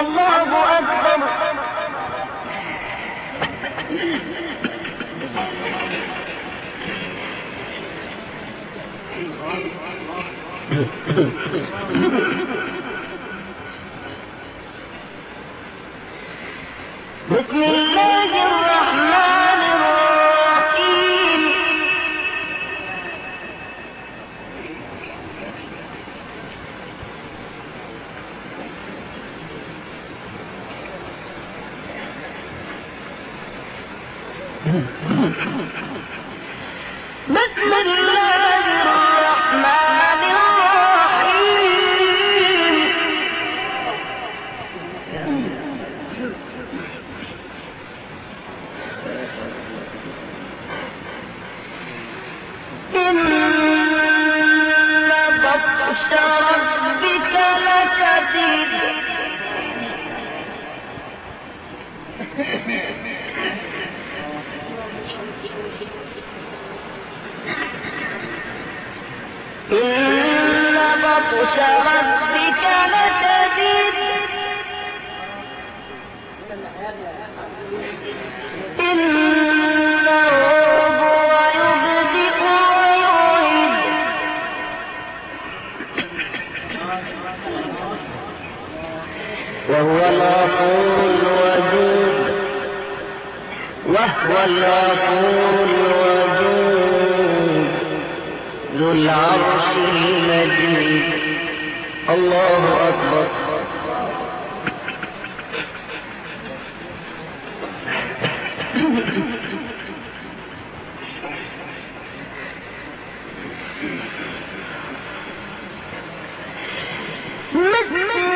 الله أكبر. بسم بسم الله الرحمن الرحيم. إن بطش ربك لشديد بطش ربك لشديد إنه هو يبدئ ويعيد. وهو الغفور الودود وهو الغفور الودود ذو العرش المجيد الله أكبر بسم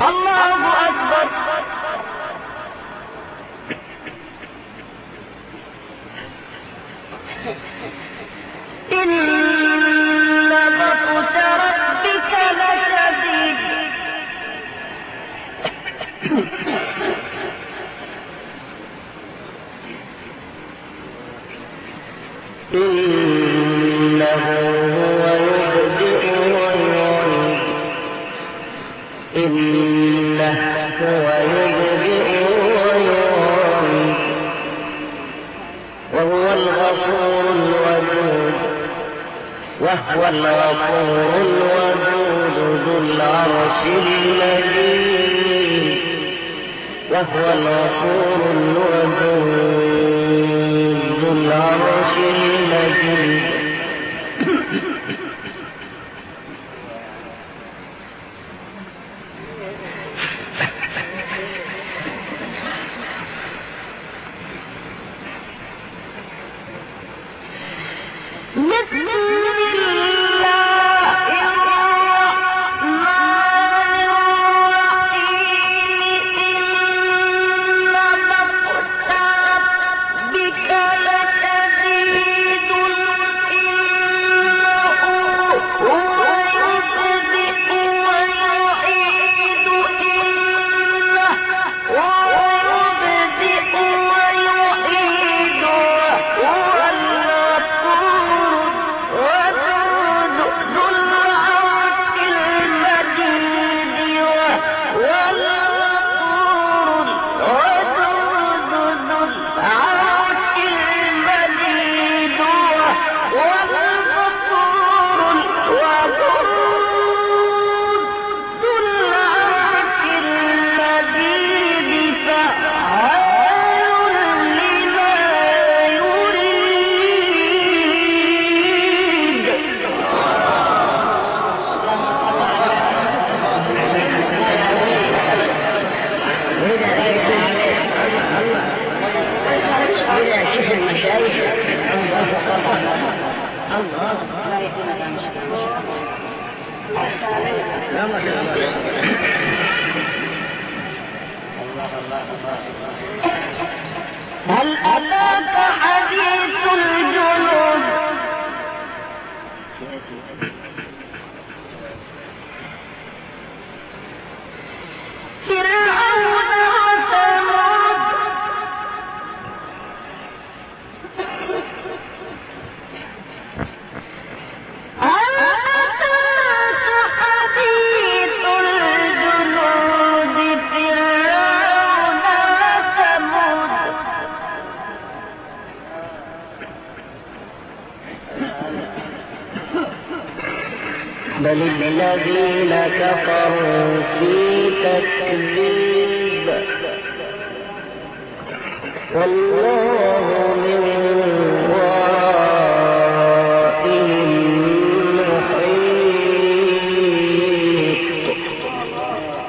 الله أكبر. إن بطش ربك لشديد. إنه وهو الغفور الودود ذو العرش المجيد وهو الغفور الودود ذو العرش المجيد بسم هل أتاك حديث الجنود؟ بل الذين كفروا في تكذيب. والله من ورائهم محيط.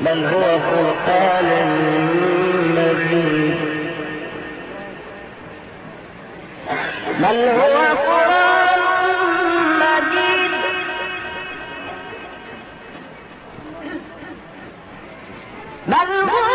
بل هو قرآن مجيد. بل هو നൽകൂ